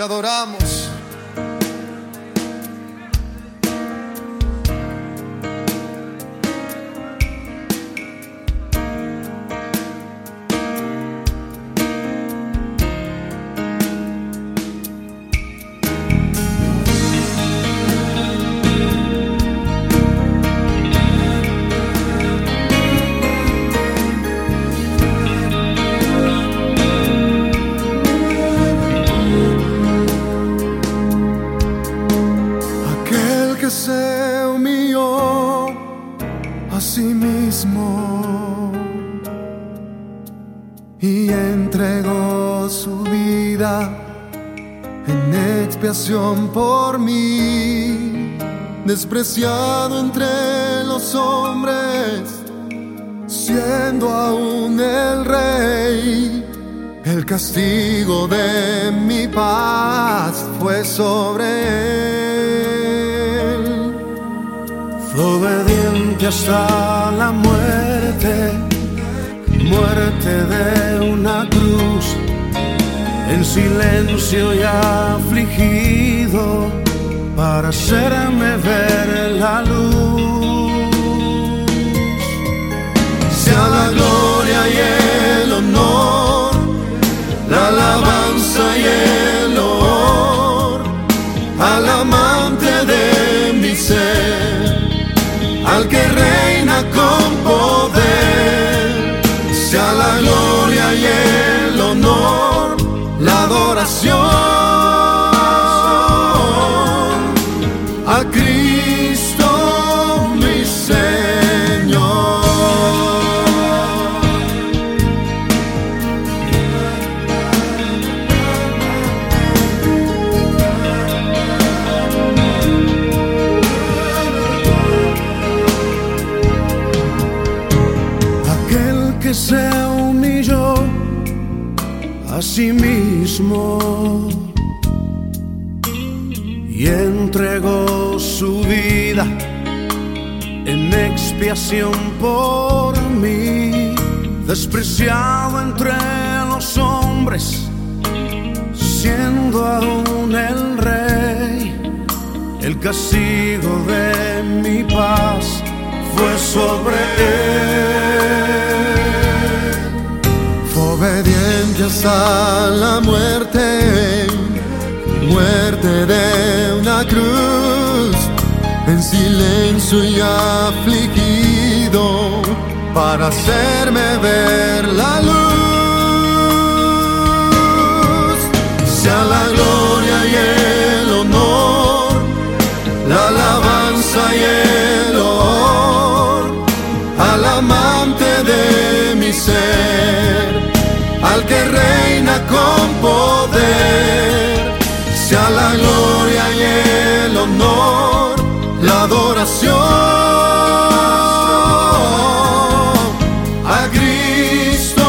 Adoramos. Y entregó su vida en expiación por mí, despreciado entre los hombres, siendo aún el rey. El castigo de mi paz fue sobre él. Fue obediente hasta la muerte, muerte de una cruz, en silencio y afligido, para hacerme ver la luz. Se humilló a sí mismo. Y entregó su vida en expiación por mí, despreciado entre los hombres, siendo aún el rey, el castigo de mi paz fue sobre la muerte, muerte de una cruz, en silencio y afligido, para hacerme ver la luz. Sea la gloria y el honor, la alabanza y el honor al amante de mi ser, al que reina con poder, sea la gloria y el honor, la adoración a Cristo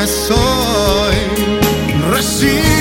que soy. Recibe